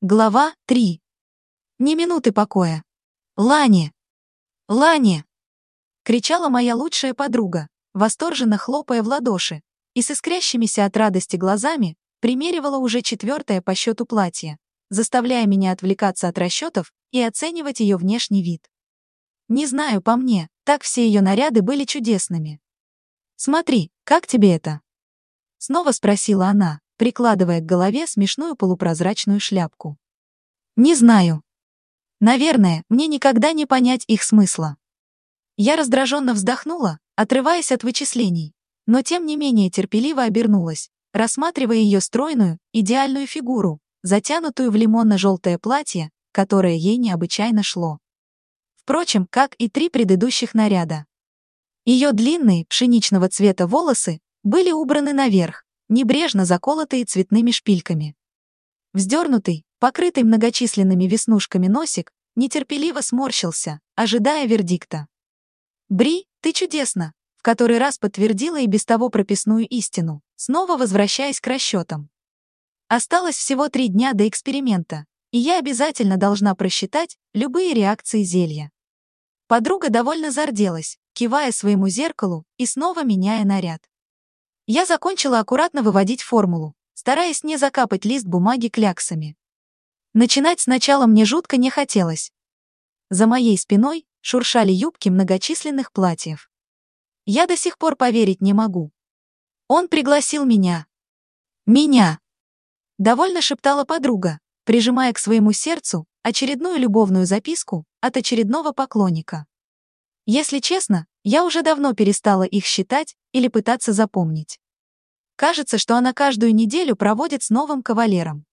Глава 3. Ни минуты покоя. Лани! Лани! Кричала моя лучшая подруга, восторженно хлопая в ладоши, и с искрящимися от радости глазами примеривала уже четвертое по счету платье, заставляя меня отвлекаться от расчетов и оценивать ее внешний вид. Не знаю, по мне, так все ее наряды были чудесными. «Смотри, как тебе это?» Снова спросила она, прикладывая к голове смешную полупрозрачную шляпку. «Не знаю. Наверное, мне никогда не понять их смысла». Я раздраженно вздохнула, отрываясь от вычислений, но тем не менее терпеливо обернулась, рассматривая ее стройную, идеальную фигуру, затянутую в лимонно-желтое платье, которое ей необычайно шло. Впрочем, как и три предыдущих наряда. Ее длинные, пшеничного цвета волосы были убраны наверх, небрежно заколотые цветными шпильками. Вздернутый, покрытый многочисленными веснушками носик, нетерпеливо сморщился, ожидая вердикта. «Бри, ты чудесно!» в который раз подтвердила и без того прописную истину, снова возвращаясь к расчетам. Осталось всего три дня до эксперимента, и я обязательно должна просчитать любые реакции зелья. Подруга довольно зарделась, кивая своему зеркалу и снова меняя наряд. Я закончила аккуратно выводить формулу, стараясь не закапать лист бумаги кляксами. Начинать сначала мне жутко не хотелось. За моей спиной шуршали юбки многочисленных платьев. Я до сих пор поверить не могу. Он пригласил меня. Меня. Довольно шептала подруга, прижимая к своему сердцу очередную любовную записку от очередного поклонника. Если честно, я уже давно перестала их считать или пытаться запомнить. Кажется, что она каждую неделю проводит с новым кавалером.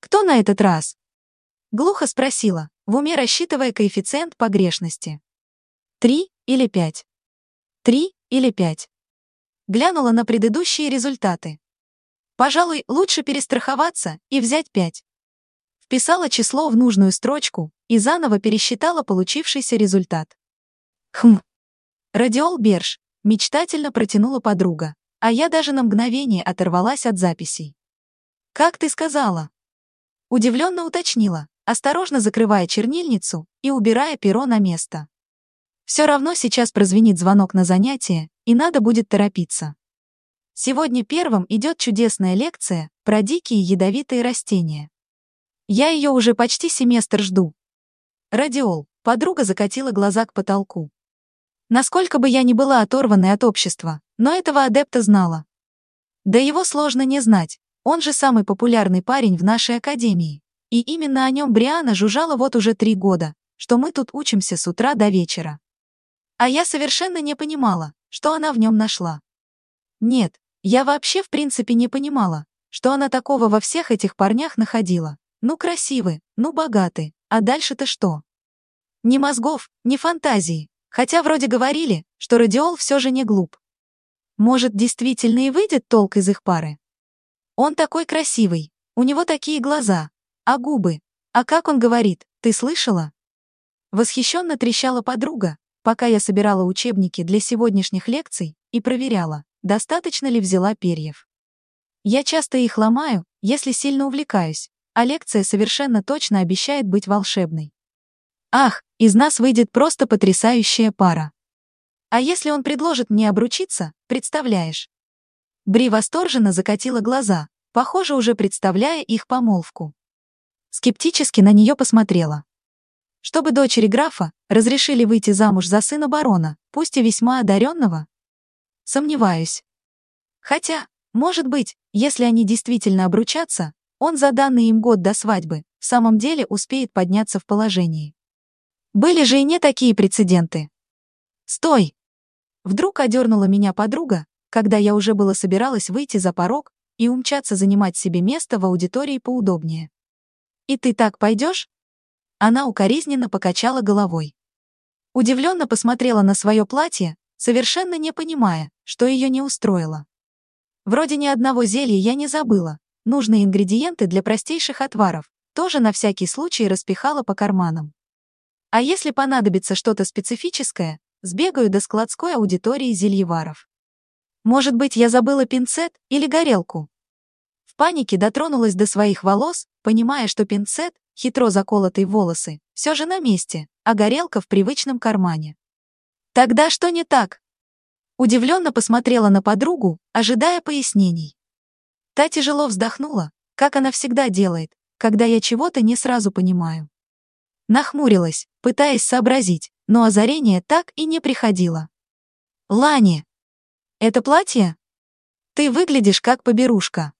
«Кто на этот раз?» Глухо спросила, в уме рассчитывая коэффициент погрешности. «Три или пять?» «Три или пять?» Глянула на предыдущие результаты. Пожалуй, лучше перестраховаться и взять пять. Вписала число в нужную строчку и заново пересчитала получившийся результат. Хм. Радиол Берж, мечтательно протянула подруга, а я даже на мгновение оторвалась от записей. «Как ты сказала?» Удивленно уточнила, осторожно закрывая чернильницу и убирая перо на место. Все равно сейчас прозвенит звонок на занятие, и надо будет торопиться. Сегодня первым идет чудесная лекция про дикие ядовитые растения. Я ее уже почти семестр жду. Радиол, подруга закатила глаза к потолку. Насколько бы я ни была оторванной от общества, но этого адепта знала. Да его сложно не знать, он же самый популярный парень в нашей академии. И именно о нем Бриана жужжала вот уже три года, что мы тут учимся с утра до вечера. А я совершенно не понимала, что она в нем нашла. Нет, я вообще в принципе не понимала, что она такого во всех этих парнях находила. Ну красивы, ну богаты, а дальше-то что? Ни мозгов, ни фантазии, Хотя вроде говорили, что Радиол все же не глуп. Может, действительно и выйдет толк из их пары? Он такой красивый, у него такие глаза, а губы. А как он говорит, ты слышала? Восхищенно трещала подруга, пока я собирала учебники для сегодняшних лекций и проверяла, достаточно ли взяла перьев. Я часто их ломаю, если сильно увлекаюсь, а лекция совершенно точно обещает быть волшебной. Ах, из нас выйдет просто потрясающая пара. А если он предложит мне обручиться, представляешь? Бри восторженно закатила глаза, похоже, уже представляя их помолвку. Скептически на нее посмотрела. Чтобы дочери графа разрешили выйти замуж за сына барона, пусть и весьма одаренного? Сомневаюсь. Хотя, может быть, если они действительно обручатся, он за данный им год до свадьбы в самом деле успеет подняться в положении. Были же и не такие прецеденты. «Стой!» Вдруг одернула меня подруга, когда я уже было собиралась выйти за порог и умчаться занимать себе место в аудитории поудобнее. «И ты так пойдешь?» Она укоризненно покачала головой. Удивленно посмотрела на свое платье, совершенно не понимая, что ее не устроило. Вроде ни одного зелья я не забыла, нужные ингредиенты для простейших отваров тоже на всякий случай распихала по карманам. А если понадобится что-то специфическое, сбегаю до складской аудитории зельеваров. Может быть, я забыла пинцет или горелку? В панике дотронулась до своих волос, понимая, что пинцет, хитро заколотые волосы, все же на месте, а горелка в привычном кармане. Тогда что не так? Удивленно посмотрела на подругу, ожидая пояснений. Та тяжело вздохнула, как она всегда делает, когда я чего-то не сразу понимаю. Нахмурилась, пытаясь сообразить, но озарение так и не приходило. «Лани! Это платье? Ты выглядишь как поберушка!»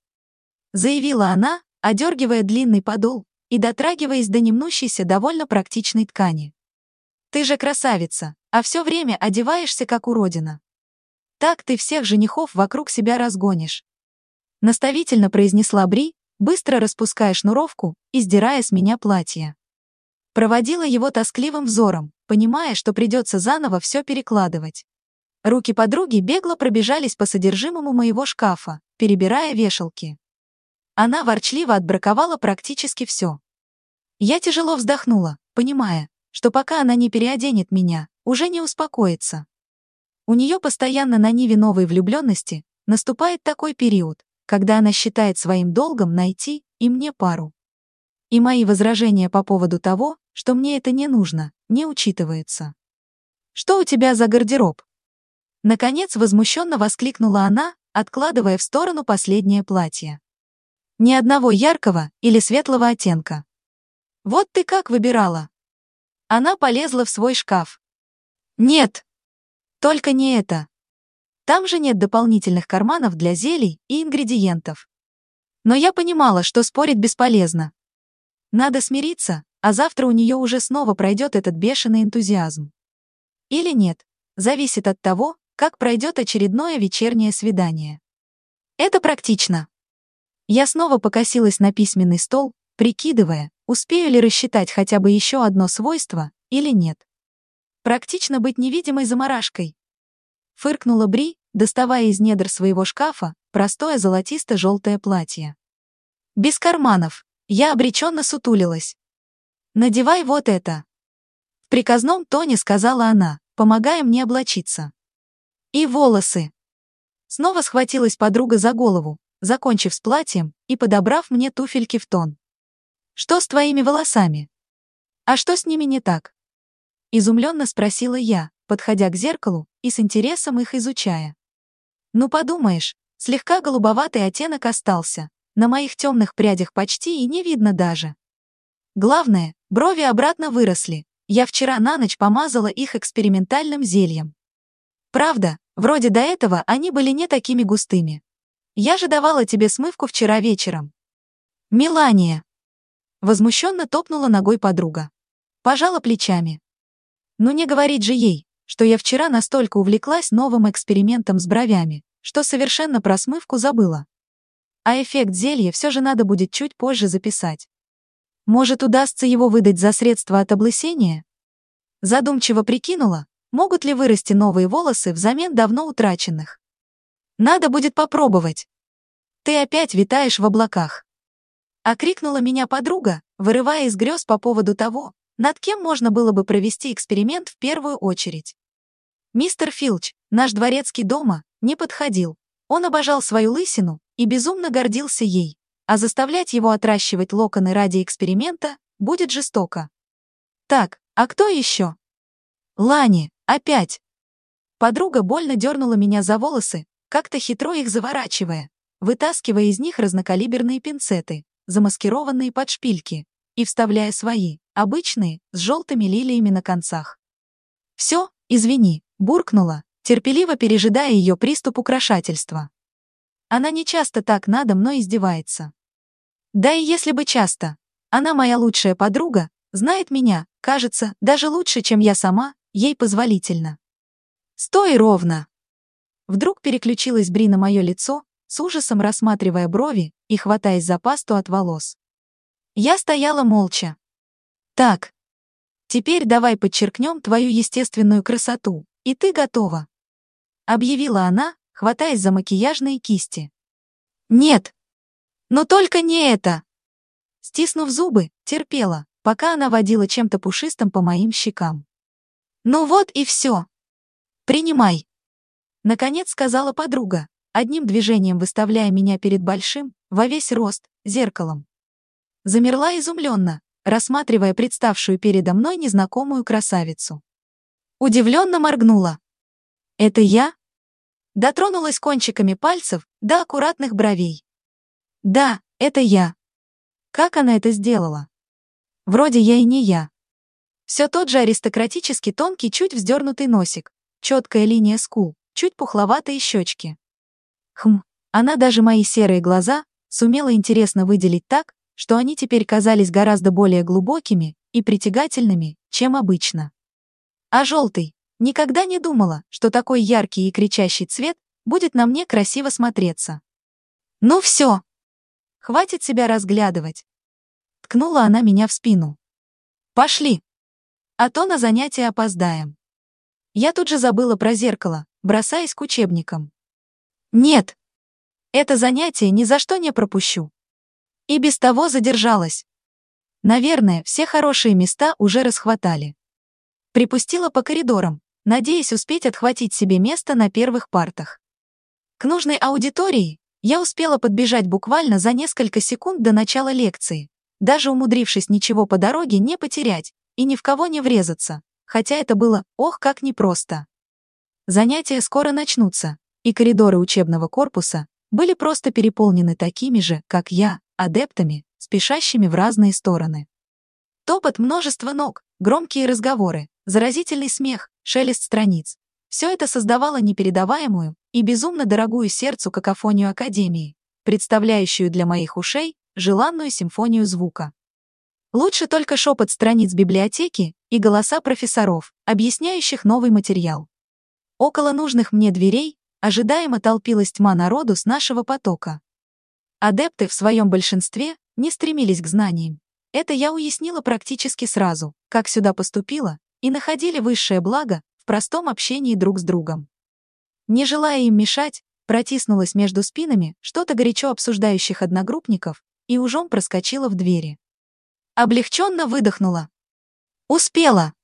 Заявила она, одергивая длинный подол и дотрагиваясь до немнущейся довольно практичной ткани. «Ты же красавица, а все время одеваешься как уродина. Так ты всех женихов вокруг себя разгонишь». Наставительно произнесла Бри, быстро распуская шнуровку и сдирая с меня платье. Проводила его тоскливым взором, понимая, что придется заново все перекладывать. Руки подруги бегло пробежались по содержимому моего шкафа, перебирая вешалки. Она ворчливо отбраковала практически все. Я тяжело вздохнула, понимая, что пока она не переоденет меня, уже не успокоится. У нее постоянно на ниве новой влюбленности наступает такой период, когда она считает своим долгом найти и мне пару. И мои возражения по поводу того, что мне это не нужно, не учитывается. «Что у тебя за гардероб?» Наконец возмущенно воскликнула она, откладывая в сторону последнее платье. Ни одного яркого или светлого оттенка. Вот ты как выбирала. Она полезла в свой шкаф. Нет, только не это. Там же нет дополнительных карманов для зелий и ингредиентов. Но я понимала, что спорить бесполезно. Надо смириться, а завтра у нее уже снова пройдет этот бешеный энтузиазм. Или нет, зависит от того, как пройдет очередное вечернее свидание. Это практично. Я снова покосилась на письменный стол, прикидывая, успею ли рассчитать хотя бы еще одно свойство или нет. Практично быть невидимой заморашкой. Фыркнула Бри, доставая из недр своего шкафа простое золотисто-желтое платье. Без карманов. Я обреченно сутулилась. «Надевай вот это!» В приказном тоне сказала она, помогая мне облачиться. «И волосы!» Снова схватилась подруга за голову, закончив с платьем и подобрав мне туфельки в тон. «Что с твоими волосами? А что с ними не так?» Изумленно спросила я, подходя к зеркалу и с интересом их изучая. Ну подумаешь, слегка голубоватый оттенок остался, на моих темных прядях почти и не видно даже. Главное, брови обратно выросли, я вчера на ночь помазала их экспериментальным зельем. Правда, вроде до этого они были не такими густыми. Я же давала тебе смывку вчера вечером. Милания. Возмущенно топнула ногой подруга. Пожала плечами. Ну не говорить же ей, что я вчера настолько увлеклась новым экспериментом с бровями, что совершенно про смывку забыла а эффект зелья все же надо будет чуть позже записать. Может, удастся его выдать за средство от облысения? Задумчиво прикинула, могут ли вырасти новые волосы взамен давно утраченных. Надо будет попробовать. Ты опять витаешь в облаках. Окрикнула меня подруга, вырывая из грез по поводу того, над кем можно было бы провести эксперимент в первую очередь. Мистер Филч, наш дворецкий дома, не подходил. Он обожал свою лысину и безумно гордился ей, а заставлять его отращивать локоны ради эксперимента будет жестоко. Так, а кто еще? Лани, опять. Подруга больно дернула меня за волосы, как-то хитро их заворачивая, вытаскивая из них разнокалиберные пинцеты, замаскированные под шпильки, и вставляя свои, обычные, с желтыми лилиями на концах. «Все, извини», — буркнула, терпеливо пережидая ее приступ украшательства. Она не часто так надо мной издевается. Да и если бы часто. Она моя лучшая подруга, знает меня, кажется, даже лучше, чем я сама, ей позволительно. Стой ровно. Вдруг переключилась Бри на мое лицо, с ужасом рассматривая брови и хватаясь за пасту от волос. Я стояла молча. Так. Теперь давай подчеркнем твою естественную красоту, и ты готова объявила она, хватаясь за макияжные кисти. «Нет! Но только не это!» Стиснув зубы, терпела, пока она водила чем-то пушистым по моим щекам. «Ну вот и все. Принимай!» Наконец сказала подруга, одним движением выставляя меня перед большим, во весь рост, зеркалом. Замерла изумленно, рассматривая представшую передо мной незнакомую красавицу. Удивленно моргнула. «Это я?» Дотронулась кончиками пальцев до аккуратных бровей. «Да, это я». Как она это сделала? Вроде я и не я. Все тот же аристократически тонкий, чуть вздернутый носик, четкая линия скул, чуть пухловатые щечки. Хм, она даже мои серые глаза сумела интересно выделить так, что они теперь казались гораздо более глубокими и притягательными, чем обычно. А желтый? Никогда не думала, что такой яркий и кричащий цвет будет на мне красиво смотреться. Ну все. Хватит себя разглядывать. Ткнула она меня в спину. Пошли. А то на занятия опоздаем. Я тут же забыла про зеркало, бросаясь к учебникам. Нет. Это занятие ни за что не пропущу. И без того задержалась. Наверное, все хорошие места уже расхватали. Припустила по коридорам, надеясь успеть отхватить себе место на первых партах. К нужной аудитории я успела подбежать буквально за несколько секунд до начала лекции, даже умудрившись ничего по дороге не потерять и ни в кого не врезаться, хотя это было, ох, как непросто. Занятия скоро начнутся, и коридоры учебного корпуса были просто переполнены такими же, как я, адептами, спешащими в разные стороны. Топот множества ног, громкие разговоры, заразительный смех, шелест страниц. Все это создавало непередаваемую и безумно дорогую сердцу какофонию Академии, представляющую для моих ушей желанную симфонию звука. Лучше только шепот страниц библиотеки и голоса профессоров, объясняющих новый материал. Около нужных мне дверей ожидаемо толпилась тьма народу с нашего потока. Адепты в своем большинстве не стремились к знаниям. Это я уяснила практически сразу, как сюда поступила, и находили высшее благо простом общении друг с другом. Не желая им мешать, протиснулась между спинами что-то горячо обсуждающих одногруппников и ужом проскочила в двери. Облегченно выдохнула. Успела.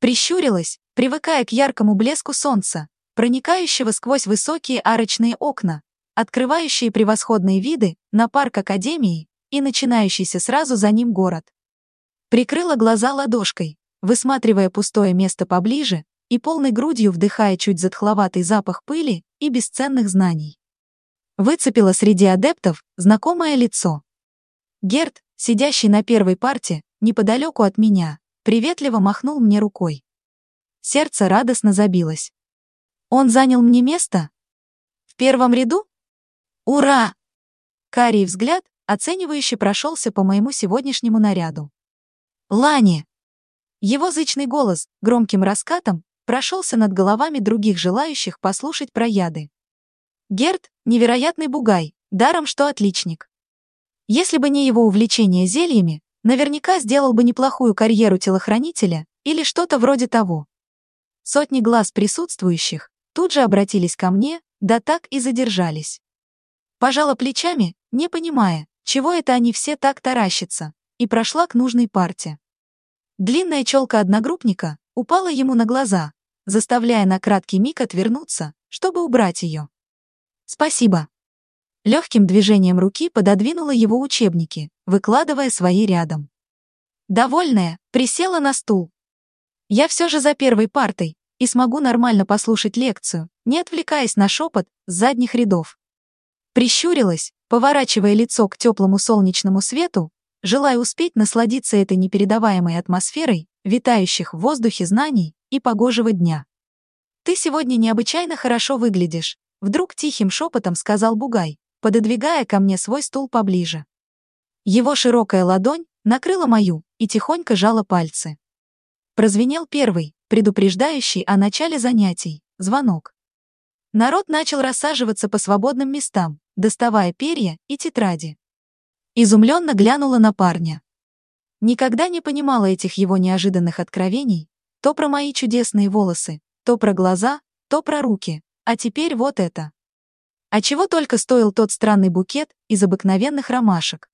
Прищурилась, привыкая к яркому блеску солнца, проникающего сквозь высокие арочные окна, открывающие превосходные виды на парк Академии и начинающийся сразу за ним город. Прикрыла глаза ладошкой, высматривая пустое место поближе и полной грудью вдыхая чуть затхловатый запах пыли и бесценных знаний. Выцепила среди адептов знакомое лицо. Герд, сидящий на первой парте, неподалеку от меня, приветливо махнул мне рукой. Сердце радостно забилось. Он занял мне место? В первом ряду? Ура! Карий взгляд, оценивающе прошелся по моему сегодняшнему наряду. Лани! Его зычный голос, громким раскатом, прошелся над головами других желающих послушать про яды. Герд — невероятный бугай, даром что отличник. Если бы не его увлечение зельями, наверняка сделал бы неплохую карьеру телохранителя или что-то вроде того. Сотни глаз присутствующих тут же обратились ко мне, да так и задержались. Пожала плечами, не понимая, чего это они все так таращатся, и прошла к нужной парте. Длинная челка одногруппника упала ему на глаза, заставляя на краткий миг отвернуться, чтобы убрать ее. «Спасибо», Легким движением руки пододвинула его учебники, выкладывая свои рядом. Довольная, присела на стул. Я все же за первой партой и смогу нормально послушать лекцию, не отвлекаясь на шепот с задних рядов. Прищурилась, поворачивая лицо к теплому солнечному свету, желая успеть насладиться этой непередаваемой атмосферой, витающих в воздухе знаний и погожего дня. «Ты сегодня необычайно хорошо выглядишь», — вдруг тихим шепотом сказал Бугай, пододвигая ко мне свой стул поближе. Его широкая ладонь накрыла мою и тихонько жала пальцы. Прозвенел первый, предупреждающий о начале занятий, звонок. Народ начал рассаживаться по свободным местам, доставая перья и тетради. Изумленно глянула на парня. Никогда не понимала этих его неожиданных откровений, то про мои чудесные волосы, то про глаза, то про руки, а теперь вот это. А чего только стоил тот странный букет из обыкновенных ромашек.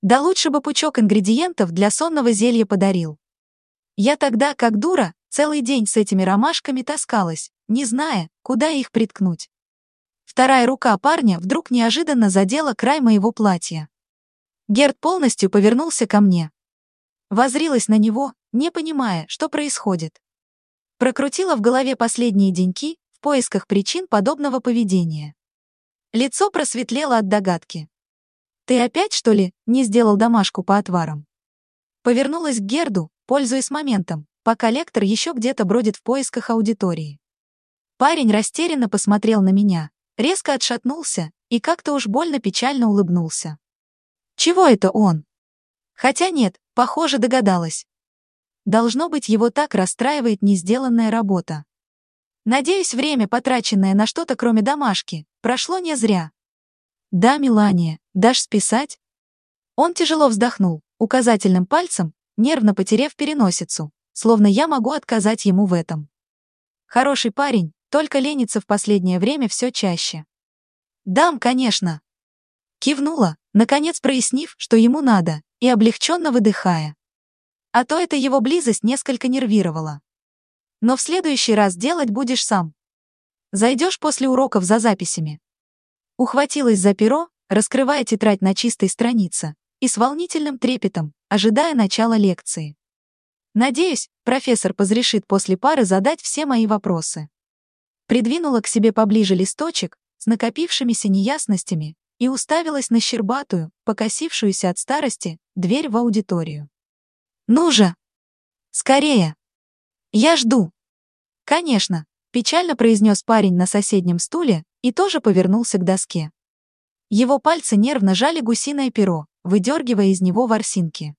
Да лучше бы пучок ингредиентов для сонного зелья подарил. Я тогда, как дура, целый день с этими ромашками таскалась, не зная, куда их приткнуть. Вторая рука парня вдруг неожиданно задела край моего платья. Герд полностью повернулся ко мне. Возрилась на него, не понимая, что происходит. Прокрутила в голове последние деньки в поисках причин подобного поведения. Лицо просветлело от догадки. «Ты опять, что ли, не сделал домашку по отварам?» Повернулась к Герду, пользуясь моментом, пока лектор еще где-то бродит в поисках аудитории. Парень растерянно посмотрел на меня, резко отшатнулся и как-то уж больно печально улыбнулся. Чего это он? Хотя нет, похоже, догадалась. Должно быть, его так расстраивает несделанная работа. Надеюсь, время, потраченное на что-то кроме домашки, прошло не зря. «Да, Милания, дашь списать?» Он тяжело вздохнул, указательным пальцем, нервно потеряв переносицу, словно я могу отказать ему в этом. Хороший парень, только ленится в последнее время все чаще. «Дам, конечно!» Кивнула, наконец прояснив, что ему надо, и облегченно выдыхая. А то это его близость несколько нервировала. Но в следующий раз делать будешь сам. Зайдешь после уроков за записями. Ухватилась за перо, раскрывая тетрадь на чистой странице, и с волнительным трепетом, ожидая начала лекции. Надеюсь, профессор позрешит после пары задать все мои вопросы. Придвинула к себе поближе листочек с накопившимися неясностями и уставилась на щербатую, покосившуюся от старости, дверь в аудиторию. «Ну же! Скорее! Я жду!» «Конечно!» — печально произнес парень на соседнем стуле, и тоже повернулся к доске. Его пальцы нервно жали гусиное перо, выдергивая из него ворсинки.